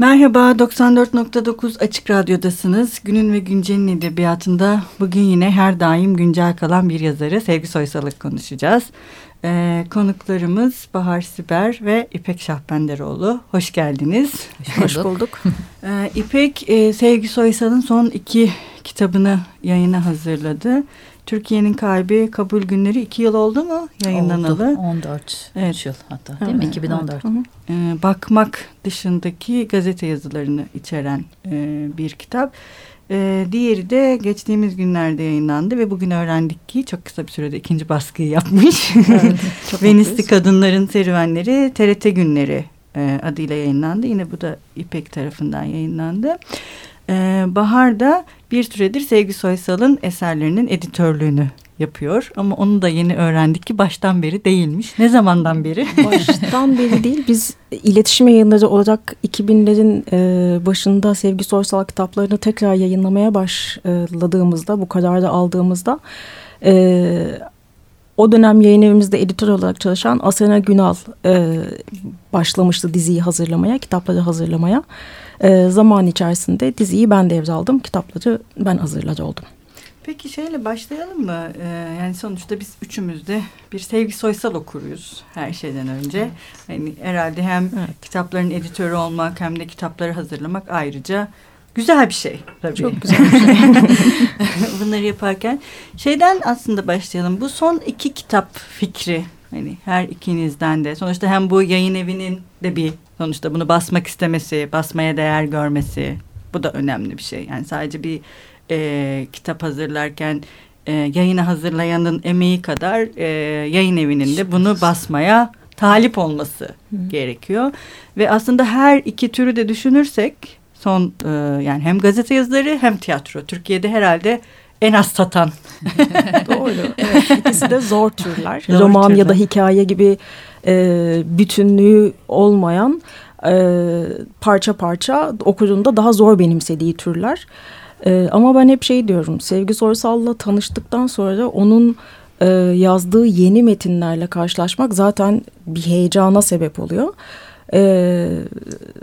Merhaba, 94.9 Açık Radyo'dasınız. Günün ve Güncel'in edebiyatında bugün yine her daim güncel kalan bir yazarı Sevgi Soysal'ı konuşacağız. Ee, konuklarımız Bahar Siber ve İpek Şahbenderoğlu. Hoş geldiniz. Hoş bulduk. Hoş bulduk. Ee, İpek, e, Sevgi Soysal'ın son iki kitabını yayına hazırladı. Türkiye'nin Kalbi Kabul Günleri iki yıl oldu mu yayınlanalı? Oldu 14 evet. yıl hatta değil evet, mi 2014. Evet. Ee, bakmak dışındaki gazete yazılarını içeren e, bir kitap. Ee, diğeri de geçtiğimiz günlerde yayınlandı ve bugün öğrendik ki çok kısa bir sürede ikinci baskıyı yapmış. Evet, Venüs'lü Kadınların Serüvenleri TRT Günleri e, adıyla yayınlandı. Yine bu da İpek tarafından yayınlandı. Ee, Bahar da bir süredir Sevgi Soysal'ın eserlerinin editörlüğünü yapıyor. Ama onu da yeni öğrendik ki baştan beri değilmiş. Ne zamandan beri? Baştan beri değil. Biz iletişim yayınları olarak 2000'lerin e, başında Sevgi Soysal kitaplarını tekrar yayınlamaya başladığımızda, bu kararı aldığımızda... E, o dönem yayın evimizde editör olarak çalışan Asena Günal e, başlamıştı diziyi hazırlamaya, kitapları hazırlamaya. E, zaman içerisinde diziyi ben devraldım, kitapları ben hazırladı oldum. Peki şeyle başlayalım mı? Ee, yani sonuçta biz üçümüz de bir Sevgi Soysal okuruyuz her şeyden önce. Evet. Yani herhalde hem evet. kitapların editörü olmak hem de kitapları hazırlamak ayrıca güzel bir şey tabii. Çok güzel bir şey. Bunları yaparken şeyden aslında başlayalım. Bu son iki kitap fikri hani her ikinizden de sonuçta hem bu yayın evinin de bir sonuçta bunu basmak istemesi, basmaya değer görmesi bu da önemli bir şey. Yani sadece bir e, kitap hazırlarken e, yayını hazırlayanın emeği kadar e, yayın evinin de bunu basmaya talip olması Hı. gerekiyor. Ve aslında her iki türü de düşünürsek son e, yani hem gazete yazıları hem tiyatro Türkiye'de herhalde en az satan. Doğru. Evet, ikisi de zor türler. Zor Roman türler. ya da hikaye gibi e, bütünlüğü olmayan e, parça parça okuduğunda daha zor benimsediği türler. E, ama ben hep şey diyorum, Sevgi Sorsal'la tanıştıktan sonra onun e, yazdığı yeni metinlerle karşılaşmak zaten bir heyecana sebep oluyor. E,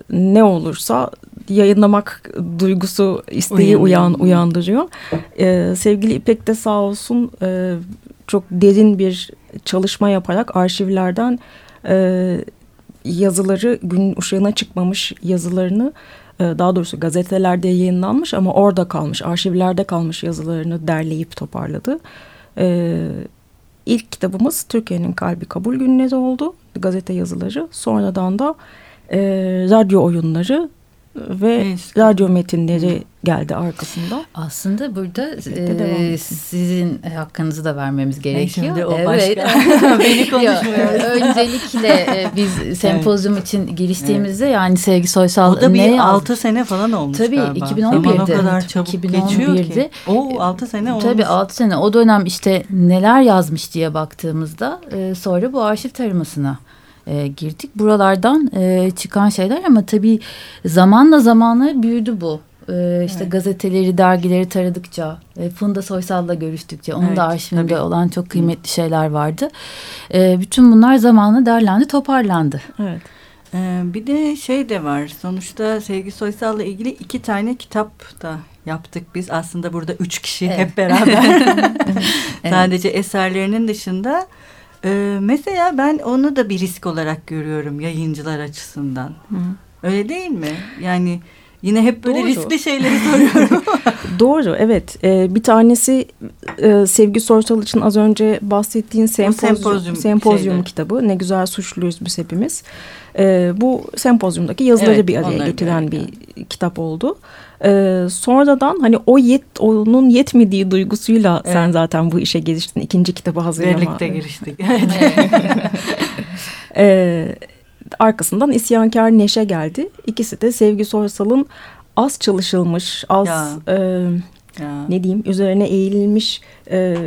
ne olursa yayınlamak duygusu isteği uyan uyandırıyor. E, sevgili İpek de sağ olsun e, çok derin bir çalışma yaparak arşivlerden e, yazıları gün ışığına çıkmamış yazılarını e, daha doğrusu gazetelerde yayınlanmış ama orada kalmış arşivlerde kalmış yazılarını derleyip toparladı. E, ilk kitabımız Türkiye'nin Kalbi Kabul Günleri oldu gazete yazıları sonradan da e, radyo oyunları ve evet. radyo metinleri geldi arkasında. Aslında burada e, sizin hakkınızı da vermemiz gerekiyor. Şimdi o evet. başka. Beni konuşmuyor. Öncelikle e, biz sempozyum evet. için giriştiğimizde evet. yani Sevgi Soysal o da bir ne 6 sene falan olmuş Tabii galiba. 2011'de. Zaman o kadar çabuk 2011'de. geçiyor ki. O 6 sene olmuş. Tabii 6 sene. O dönem işte neler yazmış diye baktığımızda e, sonra bu arşiv taramasına e, girdik. Buralardan e, çıkan şeyler ama tabii zamanla zamanla büyüdü bu. E, işte evet. gazeteleri, dergileri taradıkça, e, Funda Soysal'la görüştükçe, onun evet, da arşivinde tabii. olan çok kıymetli şeyler vardı. E, bütün bunlar zamanla derlendi, toparlandı. Evet. Ee, bir de şey de var. Sonuçta Sevgi Soysal'la ilgili iki tane kitap da yaptık biz. Aslında burada üç kişi evet. hep beraber. Sadece evet. eserlerinin dışında ee, mesela ben onu da bir risk olarak görüyorum yayıncılar açısından. Hı. Öyle değil mi? Yani yine hep böyle Doğru. riskli şeyleri soruyorum. Doğru evet. Ee, bir tanesi e, Sevgi Sorsal için az önce bahsettiğin sempozyum, sempozyum, sempozyum kitabı. Ne güzel suçluyuz biz hepimiz. Ee, bu sempozyumdaki yazıları evet, bir araya getiren bir kitap oldu. Ee, sonradan hani o yet onun yetmediği duygusuyla evet. sen zaten bu işe giriştin. ikinci kitabı hazırlama. Birlikte giriştik. ee, arkasından isyankar Neşe geldi. İkisi de Sevgi Sorsal'ın az çalışılmış, az e, ya. ne diyeyim üzerine eğilmiş e,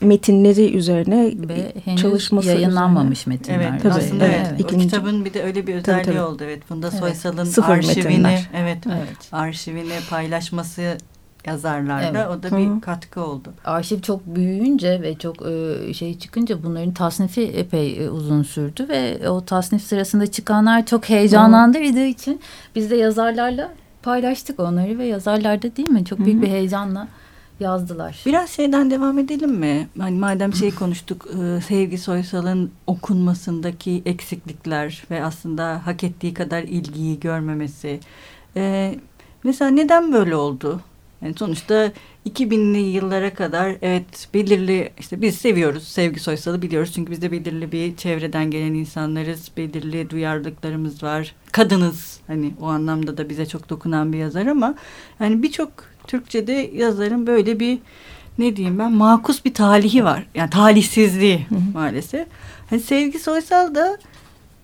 metinleri üzerine Ve henüz çalışması yayınlanmamış üzerine. metinler. Evet tabii. Aslında evet. evet. İkinci, o kitabın bir de öyle bir özelliği tabii, tabii. oldu. Evet Funda evet. Soysal'ın arşivini evet, evet arşivini paylaşması yazarlarda evet. o da bir Hı. katkı oldu. Arşiv çok büyüyünce ve çok e, şey çıkınca bunların tasnifi epey e, uzun sürdü ve o tasnif sırasında çıkanlar çok heyecanlandırdığı için biz de yazarlarla paylaştık onları ve yazarlarda değil mi çok büyük Hı. bir heyecanla yazdılar. Biraz şeyden devam edelim mi? Hani madem şey konuştuk, e, Sevgi Soysal'ın okunmasındaki eksiklikler ve aslında hak ettiği kadar ilgiyi görmemesi. E, mesela neden böyle oldu? Yani sonuçta 2000'li yıllara kadar evet belirli işte biz seviyoruz Sevgi Soysal'ı biliyoruz çünkü biz de belirli bir çevreden gelen insanlarız. Belirli duyarlılıklarımız var. Kadınız hani o anlamda da bize çok dokunan bir yazar ama yani birçok Türkçe'de yazarın böyle bir ne diyeyim ben makus bir talihi var. Yani talihsizliği maalesef. Hani Sevgi Soysal da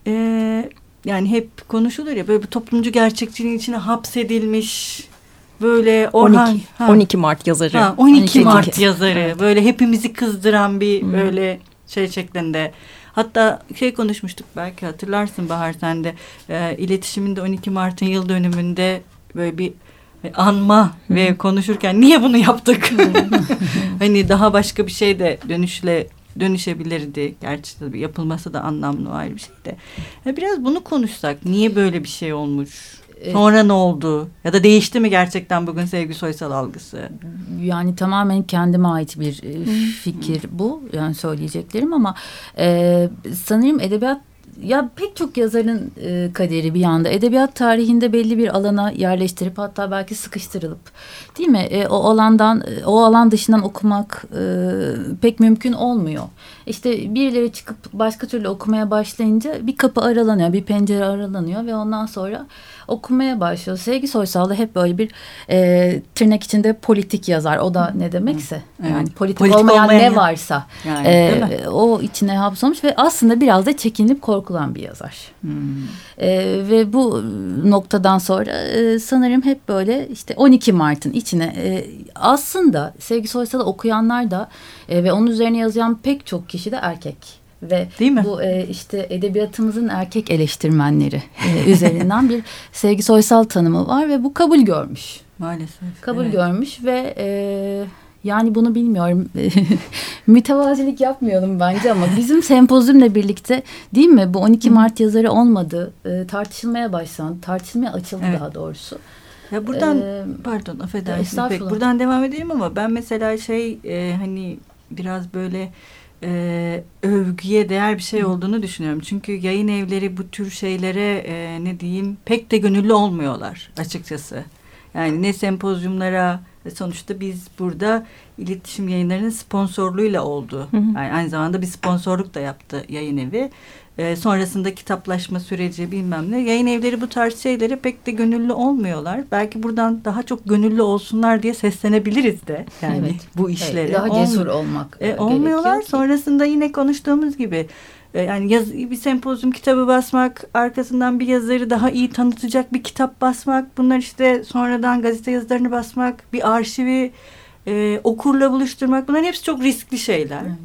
e, yani hep konuşulur ya böyle bir toplumcu gerçekçiliğin içine hapsedilmiş böyle Orhan 12, ha, 12 Mart yazarı. Ha, 12, 12 Mart yazarı. Evet. Böyle hepimizi kızdıran bir hmm. böyle şey şeklinde. Hatta şey konuşmuştuk belki hatırlarsın Bahar sen de e, iletişiminde 12 Mart'ın yıl dönümünde böyle bir anma ve konuşurken niye bunu yaptık? hani daha başka bir şey de dönüşle dönüşebilirdi. Gerçi tabii yapılması da anlamlı ayrı bir şey de. biraz bunu konuşsak. Niye böyle bir şey olmuş? Sonra ne oldu? Ya da değişti mi gerçekten bugün Sevgi Soysal algısı? Yani tamamen kendime ait bir e, fikir bu. Yani söyleyeceklerim ama e, sanırım edebiyat ya pek çok yazarın e, kaderi bir anda edebiyat tarihinde belli bir alana yerleştirip hatta belki sıkıştırılıp değil mi e, o alandan e, o alan dışından okumak e, pek mümkün olmuyor. İşte birileri çıkıp başka türlü okumaya başlayınca bir kapı aralanıyor bir pencere aralanıyor ve ondan sonra okumaya başlıyor. Sevgi Soysal da hep böyle bir e, tırnak içinde politik yazar. O da ne demekse. Evet. Yani politik, politik olmayan, olmayan ne varsa yani, e, o içine hapsolmuş ve aslında biraz da çekinip korkulan bir yazar. Hmm. E, ve bu noktadan sonra e, sanırım hep böyle işte 12 Mart'ın içine e, aslında Sevgi Soysal'ı okuyanlar da e, ve onun üzerine yazan pek çok kişi de erkek ve Değil mi? bu e, işte edebiyatımızın erkek eleştirmenleri e, üzerinden bir Sevgi Soysal tanımı var ve bu kabul görmüş. Maalesef. Kabul evet. görmüş ve e, yani bunu bilmiyorum. Mütevazilik yapmayalım bence ama bizim sempozyumla birlikte değil mi bu 12 Mart yazarı olmadı. E, tartışılmaya başlandı. Tartışmaya açıldı evet. daha doğrusu. Ya buradan ee, pardon affedersin pek buradan devam edeyim ama ben mesela şey e, hani biraz böyle e, övgüye değer bir şey olduğunu düşünüyorum. Çünkü yayın evleri bu tür şeylere e, ne diyeyim pek de gönüllü olmuyorlar açıkçası. Yani ne sempozyumlara sonuçta biz burada iletişim yayınlarının sponsorluğuyla oldu. Hı hı. Yani aynı zamanda bir sponsorluk da yaptı yayın evi e, sonrasında kitaplaşma süreci bilmem ne. Yayın evleri bu tarz şeylere pek de gönüllü olmuyorlar. Belki buradan daha çok gönüllü olsunlar diye seslenebiliriz de yani evet. bu işlere. Evet, daha cesur olmak e, Olmuyorlar. Ki. Sonrasında yine konuştuğumuz gibi yani yaz, bir sempozyum kitabı basmak, arkasından bir yazarı daha iyi tanıtacak bir kitap basmak, bunlar işte sonradan gazete yazılarını basmak, bir arşivi e, okurla buluşturmak bunların hepsi çok riskli şeyler. Evet.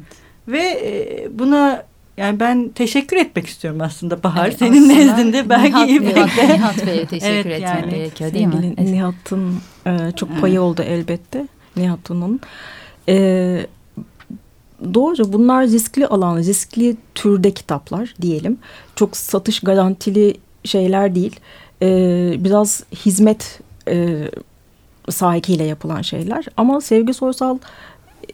Ve e, buna yani ben teşekkür etmek istiyorum aslında Bahar. Evet, Senin nezdinde belki Nihat, Nihat, Nihat Bey'e teşekkür evet, etmek yani, gerekiyor değil mi? Nihat'ın e, çok payı oldu elbette. Nihat'ın. E, doğruca bunlar riskli alan, riskli türde kitaplar diyelim. Çok satış garantili şeyler değil. E, biraz hizmet e, sahikiyle yapılan şeyler. Ama Sevgi Soysal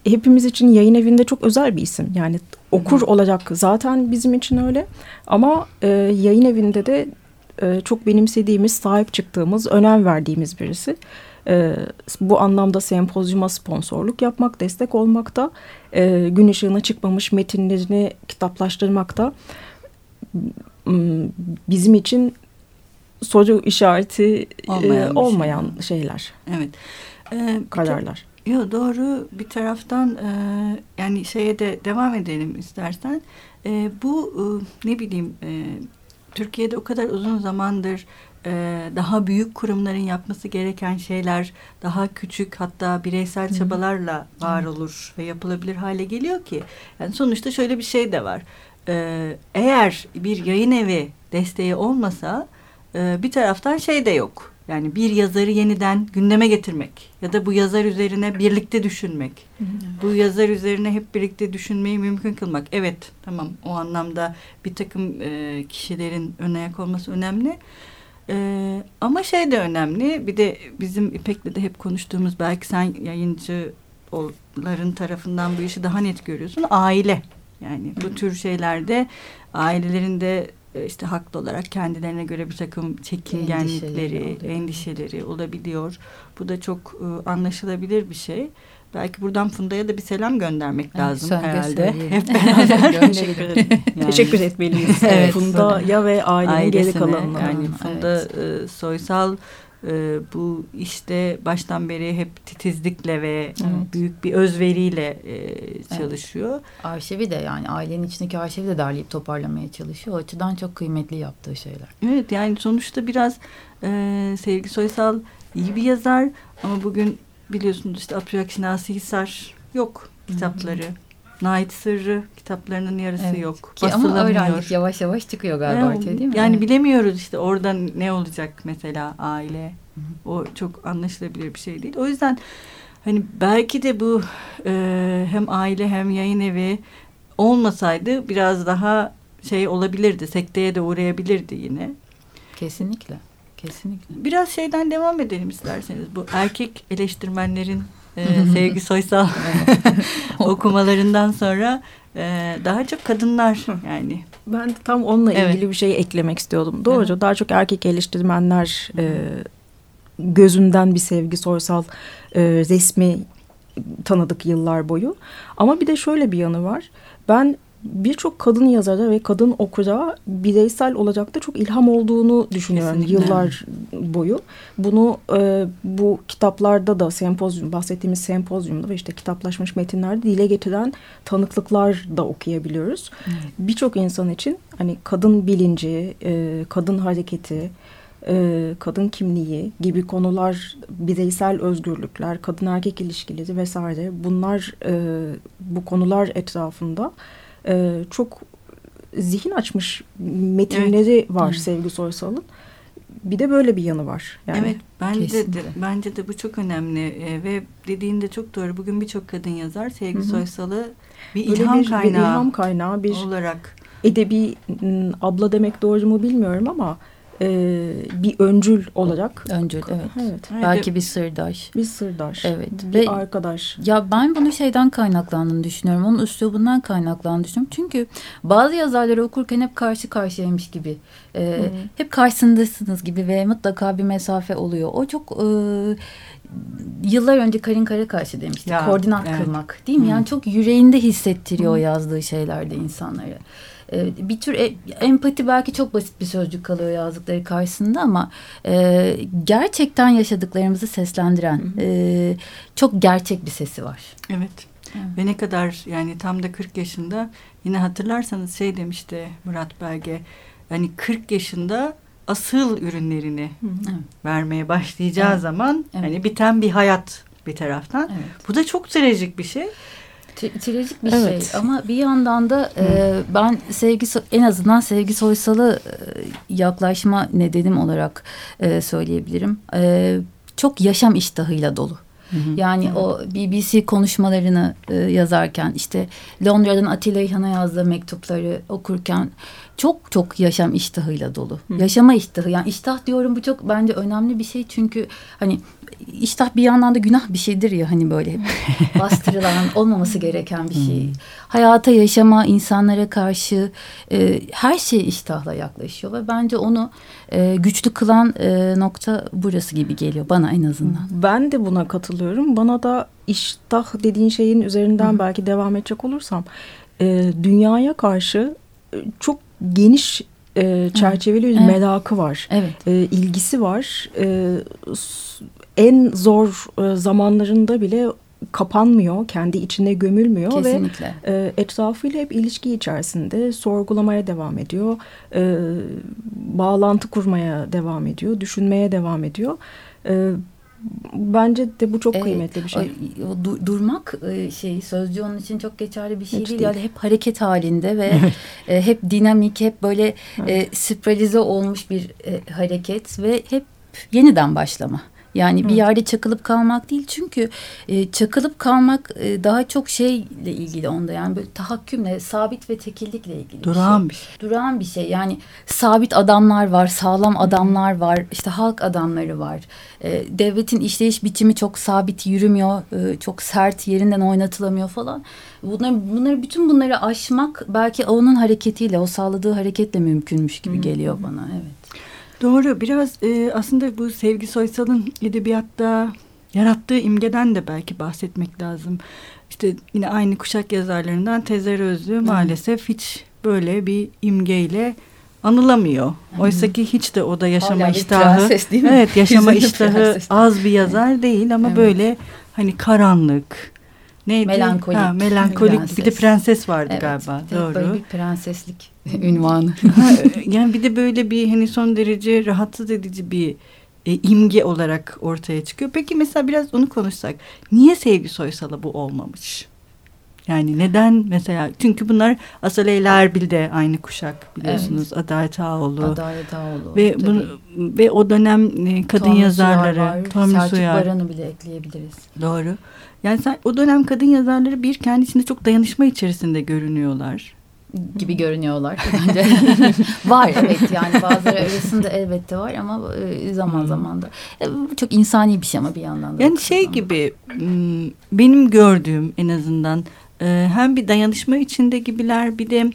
hepimiz için yayın evinde çok özel bir isim. Yani okur olacak zaten bizim için öyle. Ama e, yayın evinde de e, çok benimsediğimiz, sahip çıktığımız, önem verdiğimiz birisi. E, bu anlamda sempozyuma sponsorluk yapmak, destek olmakta, e, gün ışığına çıkmamış metinlerini kitaplaştırmakta bizim için soru işareti olmayan, e, olmayan şey. şeyler. Evet. Ee, kararlar. Yok doğru bir taraftan e, yani şeye de devam edelim istersen. E, bu e, ne bileyim e, Türkiye'de o kadar uzun zamandır e, daha büyük kurumların yapması gereken şeyler daha küçük hatta bireysel Hı. çabalarla var olur ve yapılabilir hale geliyor ki. Yani sonuçta şöyle bir şey de var. E, eğer bir yayın evi desteği olmasa e, bir taraftan şey de yok Yani bir yazarı yeniden gündeme getirmek ya da bu yazar üzerine birlikte düşünmek. Hı hı. Bu yazar üzerine hep birlikte düşünmeyi mümkün kılmak. Evet tamam o anlamda bir takım e, kişilerin ön ayak olması önemli. E, ama şey de önemli bir de bizim İpek'le de hep konuştuğumuz belki sen yayıncıların tarafından bu işi daha net görüyorsun. Aile yani bu tür şeylerde ailelerin de e, işte haklı olarak kendilerine göre bir takım çekingenlikleri, endişeleri, endişeleri olabiliyor. Bu da çok e, anlaşılabilir bir şey. Belki buradan Funda'ya da bir selam göndermek evet, lazım herhalde. Hep beraber. Teşekkür, yani, Teşekkür etmeliyiz. evet, Funda'ya ve ailenin geri kalanına. Yani Funda evet. e, Soysal e, bu işte baştan beri hep titizlikle ve evet. büyük bir özveriyle e, çalışıyor. Evet. Arşivi de yani ailenin içindeki arşivi de derleyip toparlamaya çalışıyor. O açıdan çok kıymetli yaptığı şeyler. Evet yani sonuçta biraz e, Sevgi Soysal iyi bir yazar ama bugün biliyorsunuz işte Abdülhak Şinasi Hisar yok kitapları. Hı hı. Nait Sırrı kitaplarının yarısı evet. yok. Ki ama öğrendik yavaş yavaş çıkıyor galiba yani, ortaya değil mi? Yani bilemiyoruz işte orada ne olacak mesela aile. Hı-hı. O çok anlaşılabilir bir şey değil. O yüzden hani belki de bu e, hem aile hem yayın evi olmasaydı biraz daha şey olabilirdi. Sekteye de uğrayabilirdi yine. Kesinlikle. Kesinlikle. Biraz şeyden devam edelim isterseniz. Bu erkek eleştirmenlerin e, Sevgi Soysal okumalarından sonra e, daha çok kadınlar yani. Ben de tam onunla evet. ilgili bir şey eklemek istiyordum. Doğru. Evet. Daha çok erkek eleştirmenler e, gözünden bir Sevgi Soysal e, resmi tanıdık yıllar boyu. Ama bir de şöyle bir yanı var. Ben birçok kadın yazara ve kadın okura bireysel olacak da çok ilham olduğunu düşünüyorum Kesinlikle. yıllar boyu. Bunu e, bu kitaplarda da sempozyum bahsettiğimiz sempozyumda ve işte kitaplaşmış metinlerde dile getiren tanıklıklar da okuyabiliyoruz. Evet. Birçok insan için hani kadın bilinci, e, kadın hareketi, e, kadın kimliği gibi konular, bireysel özgürlükler, kadın erkek ilişkileri vesaire bunlar e, bu konular etrafında e, çok zihin açmış metinleri evet. var evet. Sevgi Soysal'ın. Bir de böyle bir yanı var. Yani. Evet bence de, bence de bu çok önemli e, ve dediğinde çok doğru. Bugün birçok kadın yazar Sevgi Soysal'ı bir böyle ilham bir, kaynağı, bir ilham kaynağı bir olarak edebi abla demek doğru mu bilmiyorum ama e, bir öncül olarak. Öncül evet. evet. Belki bir sırdaş. Bir sırdaş. Evet. Bir Ve, arkadaş. Ya ben bunu şeyden kaynaklandığını düşünüyorum. Onun üslubundan kaynaklandığını düşünüyorum. Çünkü bazı yazarları okurken hep karşı karşıyaymış gibi. E. Hep karşısındasınız gibi ve mutlaka bir mesafe oluyor. O çok... E, yıllar önce Karin Karakaş'ı demişti. Ya, Koordinat evet. kırmak değil mi? Hmm. Yani çok yüreğinde hissettiriyor o yazdığı şeylerde insanları. Ee, bir tür e, empati belki çok basit bir sözcük kalıyor yazdıkları karşısında ama e, gerçekten yaşadıklarımızı seslendiren e, çok gerçek bir sesi var. Evet. evet. Ve ne kadar yani tam da 40 yaşında yine hatırlarsanız şey demişti Murat Belge hani 40 yaşında asıl ürünlerini evet. vermeye başlayacağı evet. zaman evet. hani biten bir hayat bir taraftan. Evet. Bu da çok trajik bir şey. Trajik bir evet. şey ama bir yandan da e, ben sevgi en azından sevgi soysalı e, yaklaşma nedenim olarak e, söyleyebilirim. E, çok yaşam iştahıyla dolu. Hı hı. Yani evet. o BBC konuşmalarını e, yazarken işte Londra'dan Atilla İlhan'a yazdığı mektupları okurken çok çok yaşam iştahıyla dolu. Hı. Yaşama iştahı yani iştah diyorum bu çok bence önemli bir şey çünkü hani iştah bir yandan da günah bir şeydir ya hani böyle bastırılan olmaması gereken bir şey. Hmm. Hayata yaşama insanlara karşı e, her şey iştahla yaklaşıyor ve bence onu e, güçlü kılan e, nokta burası gibi geliyor bana en azından. Ben de buna katılıyorum. Bana da iştah dediğin şeyin üzerinden hmm. belki devam edecek olursam e, dünyaya karşı e, çok geniş e, çerçeveli bir evet. merakı var. Evet. E, ilgisi var. E, en zor e, zamanlarında bile kapanmıyor, kendi içine gömülmüyor Kesinlikle. ve e, etrafıyla hep ilişki içerisinde sorgulamaya devam ediyor, e, bağlantı kurmaya devam ediyor, düşünmeye devam ediyor. E, bence de bu çok kıymetli bir şey. O, du, durmak e, şey sözcü onun için çok geçerli bir şey Hiç değil. değil. Yani hep hareket halinde ve e, hep dinamik, hep böyle e, spralize olmuş bir e, hareket ve hep yeniden başlama. Yani bir yerde çakılıp kalmak değil çünkü e, çakılıp kalmak e, daha çok şeyle ilgili onda yani böyle tahakkümle sabit ve tekillikle ilgili Durağan bir şey. bir şey. Durağan bir şey yani sabit adamlar var sağlam adamlar var işte halk adamları var. E, devletin işleyiş biçimi çok sabit yürümüyor e, çok sert yerinden oynatılamıyor falan. Bunları, bunları bütün bunları aşmak belki onun hareketiyle o sağladığı hareketle mümkünmüş gibi geliyor bana evet. Doğru. Biraz e, aslında bu Sevgi Soysal'ın edebiyatta yarattığı imgeden de belki bahsetmek lazım. İşte yine aynı kuşak yazarlarından Tezer Özlü maalesef hiç böyle bir imgeyle anılamıyor. Oysa ki hiç de o da yaşama Hala iştahı. değil mi? Evet, yaşama iştahı az bir yazar değil ama evet. böyle hani karanlık, neydi? Melankolik. Ha, melankolik prenses. bir de prenses vardı evet, galiba. Doğru. Böyle bir prenseslik ünvanı. yani bir de böyle bir hani son derece rahatsız edici bir e, imge olarak ortaya çıkıyor. Peki mesela biraz onu konuşsak. Niye Sevgi Soysal'a bu olmamış? Yani neden mesela çünkü bunlar Asıl Leyla Erbil de aynı kuşak biliyorsunuz evet. Adalet Ağoğlu. Adalet Ağoğlu. Ve bunu, ve o dönem e, kadın Tomris yazarları Tomris Selçuk Baran'ı bile ekleyebiliriz. Doğru. Yani sen, o dönem kadın yazarları bir kendisinde çok dayanışma içerisinde görünüyorlar gibi görünüyorlar bence. var evet yani bazıları arasında elbette var ama e, zaman zaman da e, çok insani bir şey ama bir yandan da. Yani şey zaman. gibi benim gördüğüm en azından e, hem bir dayanışma içinde gibiler bir de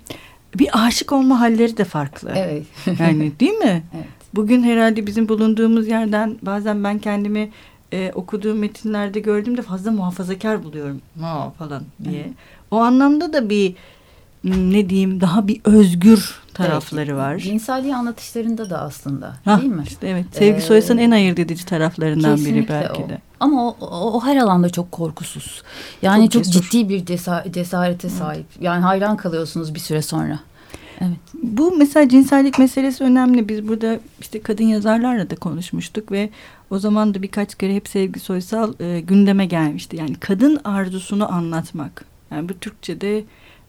bir aşık olma halleri de farklı. Evet. Yani değil mi? Evet. Bugün herhalde bizim bulunduğumuz yerden bazen ben kendimi e, okuduğum metinlerde gördüğümde fazla muhafazakar buluyorum ha, falan diye. Evet. O anlamda da bir ne diyeyim daha bir özgür tarafları var. Cinselliği anlatışlarında da aslında ha, değil mi? Işte evet. Sevgi ee, Soyas'ın en ayırt edici taraflarından biri belki o. de. Ama o, o, o her alanda çok korkusuz. Yani çok, çok ciddi bir cesarete sahip. Evet. Yani hayran kalıyorsunuz bir süre sonra. Evet. Bu mesela cinsellik meselesi önemli. Biz burada işte kadın yazarlarla da konuşmuştuk ve o zaman da birkaç kere hep Sevgi Soysal e, gündeme gelmişti. Yani kadın arzusunu anlatmak. Yani bu Türkçe'de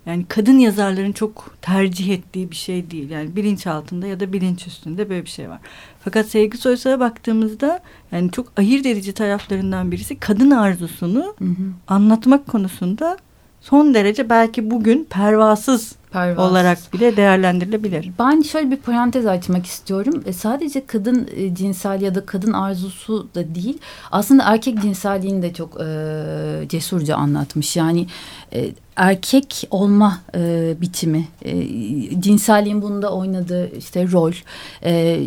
yani kadın yazarların çok tercih ettiği bir şey değil. Yani bilinç altında ya da bilinç üstünde böyle bir şey var. Fakat Sevgi Soysal'a baktığımızda yani çok ayırt edici taraflarından birisi kadın arzusunu hı hı. anlatmak konusunda son derece belki bugün pervasız Pervasız. olarak bile değerlendirilebilir. Ben şöyle bir parantez açmak istiyorum. E, sadece kadın e, cinsel ya da kadın arzusu da değil. Aslında erkek cinselliğini de çok e, cesurca anlatmış. Yani e, erkek olma e, biçimi, e, cinselliğin bunda oynadığı işte rol, e,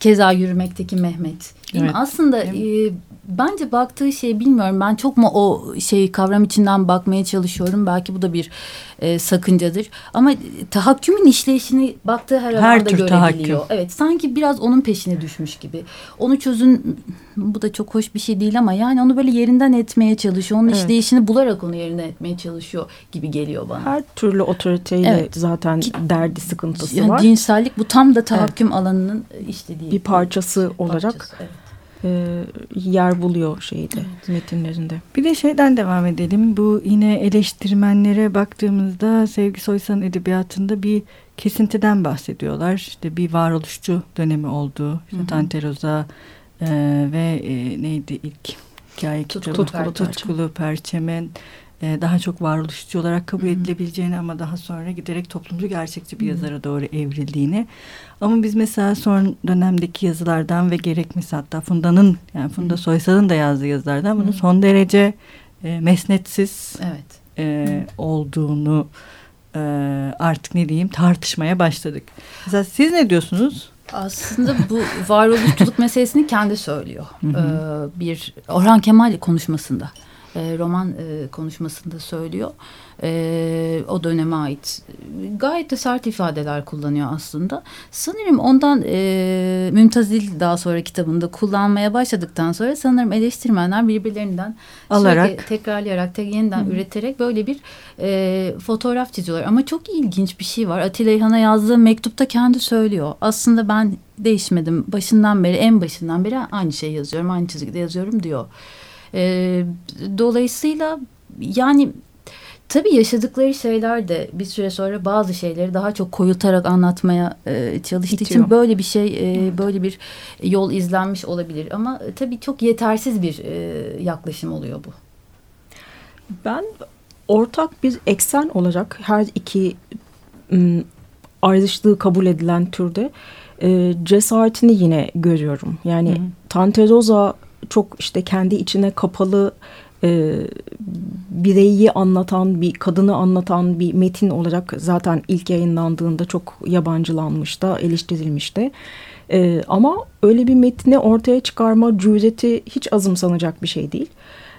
keza yürümekteki Mehmet. Değil evet. mi? Aslında e, bence baktığı şey bilmiyorum ben çok mu o şey kavram içinden bakmaya çalışıyorum. Belki bu da bir e, sakıncadır. Ama tahakkümün işleyişini baktığı her, her alanda görebiliyor. Tahakküm. Evet sanki biraz onun peşine düşmüş gibi. Onu çözün bu da çok hoş bir şey değil ama yani onu böyle yerinden etmeye çalışıyor. Onun evet. işleyişini bularak onu yerinden etmeye çalışıyor gibi geliyor bana. Her türlü otoriteyle evet. zaten Ki, derdi sıkıntısı yani var. Cinsellik bu tam da tahakküm evet. alanının işlediği bir parçası bir olarak. Parçası, evet e, yer buluyor şeyde evet. metinlerinde. Bir de şeyden devam edelim. Bu yine eleştirmenlere baktığımızda Sevgi Soysal'ın edebiyatında bir kesintiden bahsediyorlar. İşte bir varoluşçu dönemi olduğu. İşte Tanteroza e, ve e, neydi ilk hikaye kitabı? Tutkulu, Tutkulu Perçemen e, daha çok varoluşçu olarak kabul edilebileceğini ama daha sonra giderek toplumcu gerçekçi bir yazara doğru evrildiğini. Ama biz mesela son dönemdeki yazılardan ve gerek mesela hatta Funda'nın yani Funda. Soysal'ın da yazdığı yazılardan bunu son derece e, mesnetsiz evet. e, olduğunu e, artık ne diyeyim tartışmaya başladık. Mesela siz ne diyorsunuz? Aslında bu varoluşçuluk meselesini kendi söylüyor. Hı hı. Ee, bir Orhan Kemal konuşmasında e, roman e, konuşmasında söylüyor. E, o döneme ait gayet de sert ifadeler kullanıyor aslında. Sanırım ondan e, Mümtazil daha sonra kitabında kullanmaya başladıktan sonra sanırım eleştirmenler birbirlerinden alarak tekrarlayarak tek yeniden Hı. üreterek böyle bir e, fotoğraf çiziyorlar. Ama çok ilginç bir şey var. Atilla İlhan'a yazdığı mektupta kendi söylüyor. Aslında ben değişmedim. Başından beri en başından beri aynı şey yazıyorum. Aynı çizgide yazıyorum diyor. E, dolayısıyla yani Tabii yaşadıkları şeyler de bir süre sonra bazı şeyleri daha çok koyultarak anlatmaya e, çalıştığı İtiyor. için böyle bir şey, e, böyle bir yol izlenmiş olabilir. Ama tabii çok yetersiz bir e, yaklaşım oluyor bu. Ben ortak bir eksen olacak her iki ım, kabul edilen türde e, cesaretini yine görüyorum. Yani Hı. Çok işte kendi içine kapalı e, bireyi anlatan bir kadını anlatan bir metin olarak zaten ilk yayınlandığında çok yabancılanmış da eleştirilmişti. E, ama öyle bir metni ortaya çıkarma cüreti hiç azımsanacak bir şey değil.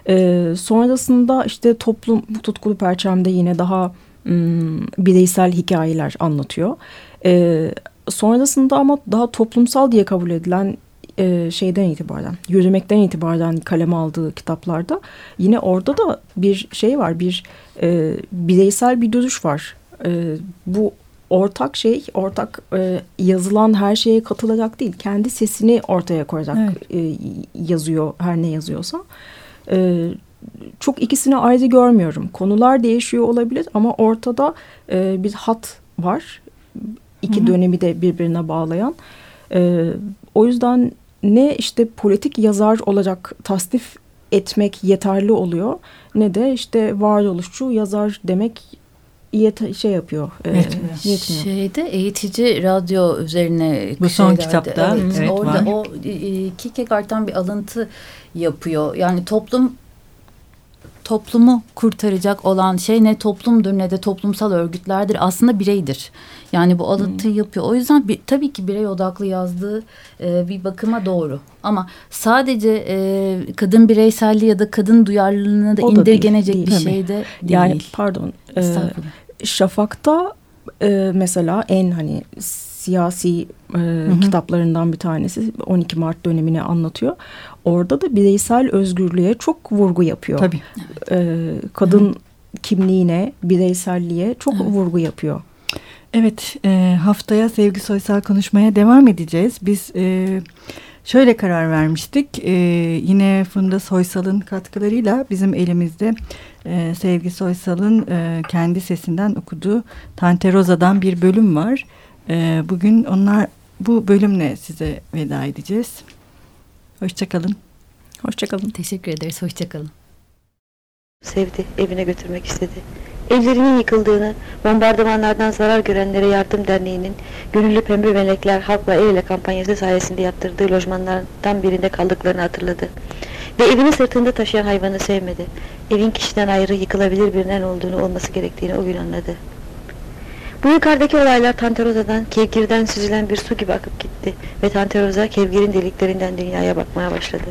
E, sonrasında işte toplum tutkulu perçemde yine daha m, bireysel hikayeler anlatıyor. E, sonrasında ama daha toplumsal diye kabul edilen e, şeyden itibaren, yürümekten itibaren kaleme aldığı kitaplarda yine orada da bir şey var, bir e, bireysel bir duruş var. E, bu ortak şey, ortak e, yazılan her şeye katılacak değil, kendi sesini ortaya koyarak evet. e, yazıyor her ne yazıyorsa. E, çok ikisini ayrı görmüyorum. Konular değişiyor olabilir ama ortada e, bir hat var. İki Hı -hı. dönemi de birbirine bağlayan. E, o yüzden ne işte politik yazar olacak tasnif etmek yeterli oluyor ne de işte varoluşçu yazar demek yet şey yapıyor. E, yetmiyor. Şeyde eğitici radyo üzerine bu son kitapta evet, evet, orada var. o e, Kierkegaard'dan bir alıntı yapıyor. Yani toplum toplumu kurtaracak olan şey ne toplumdur ne de toplumsal örgütlerdir aslında bireydir. Yani bu alıntıyı hmm. yapıyor. O yüzden bir, tabii ki birey odaklı yazdığı e, bir bakıma doğru. Ama sadece e, kadın bireyselliği ya da kadın duyarlılığına da o indirgenecek değil, değil, bir şey de değil. Yani pardon. E, Şafak'ta e, mesela en hani siyasi e, hı hı. kitaplarından bir tanesi 12 Mart dönemini anlatıyor. Orada da bireysel özgürlüğe çok vurgu yapıyor. Tabii. E, kadın hı. kimliğine, bireyselliğe çok hı. vurgu yapıyor. Evet, e, haftaya Sevgi Soysal konuşmaya devam edeceğiz. Biz e, şöyle karar vermiştik. E, yine Funda Soysal'ın katkılarıyla bizim elimizde e, Sevgi Soysal'ın e, kendi sesinden okuduğu Tante Rosa'dan bir bölüm var. E, bugün onlar bu bölümle size veda edeceğiz. Hoşçakalın. Hoşçakalın. Teşekkür ederiz. Hoşçakalın. Sevdi, evine götürmek istedi. Evlerinin yıkıldığını, bombardımanlardan zarar görenlere yardım derneğinin gönüllü pembe melekler halkla el ele kampanyası sayesinde yaptırdığı lojmanlardan birinde kaldıklarını hatırladı. Ve evini sırtında taşıyan hayvanı sevmedi. Evin kişiden ayrı yıkılabilir birinden olduğunu olması gerektiğini o gün anladı. Bu yukarıdaki olaylar Tanteroza'dan, kevgirden süzülen bir su gibi akıp gitti ve Tanteroza kevgirin deliklerinden dünyaya bakmaya başladı.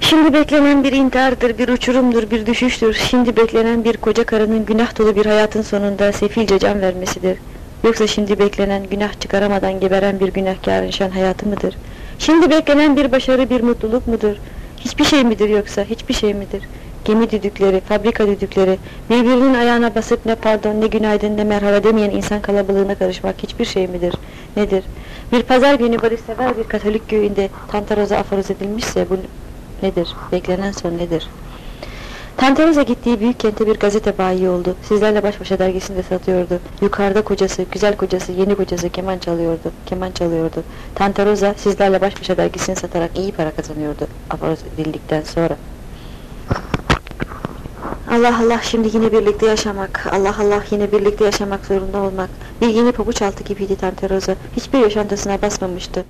Şimdi beklenen bir intihardır, bir uçurumdur, bir düşüştür. Şimdi beklenen bir koca karının günah dolu bir hayatın sonunda sefilce can vermesidir. Yoksa şimdi beklenen günah çıkaramadan geberen bir günahkarın şan hayatı mıdır? Şimdi beklenen bir başarı, bir mutluluk mudur? Hiçbir şey midir yoksa, hiçbir şey midir? Gemi düdükleri, fabrika düdükleri, birbirinin ayağına basıp ne pardon, ne günaydın, ne merhaba demeyen insan kalabalığına karışmak hiçbir şey midir? Nedir? Bir pazar günü barışsever bir katolik köyünde Tantaroza aforoz edilmişse bu nedir? Beklenen son nedir? Tantaroza gittiği büyük kente bir gazete bayi oldu. Sizlerle baş başa dergisinde satıyordu. Yukarıda kocası, güzel kocası, yeni kocası keman çalıyordu. Keman çalıyordu. Tantaroza sizlerle baş başa dergisini satarak iyi para kazanıyordu. Aforoz edildikten sonra. Allah Allah şimdi yine birlikte yaşamak, Allah Allah yine birlikte yaşamak zorunda olmak. Bir yeni pabuç altı gibiydi Tante Rosa. Hiçbir yaşantısına basmamıştı.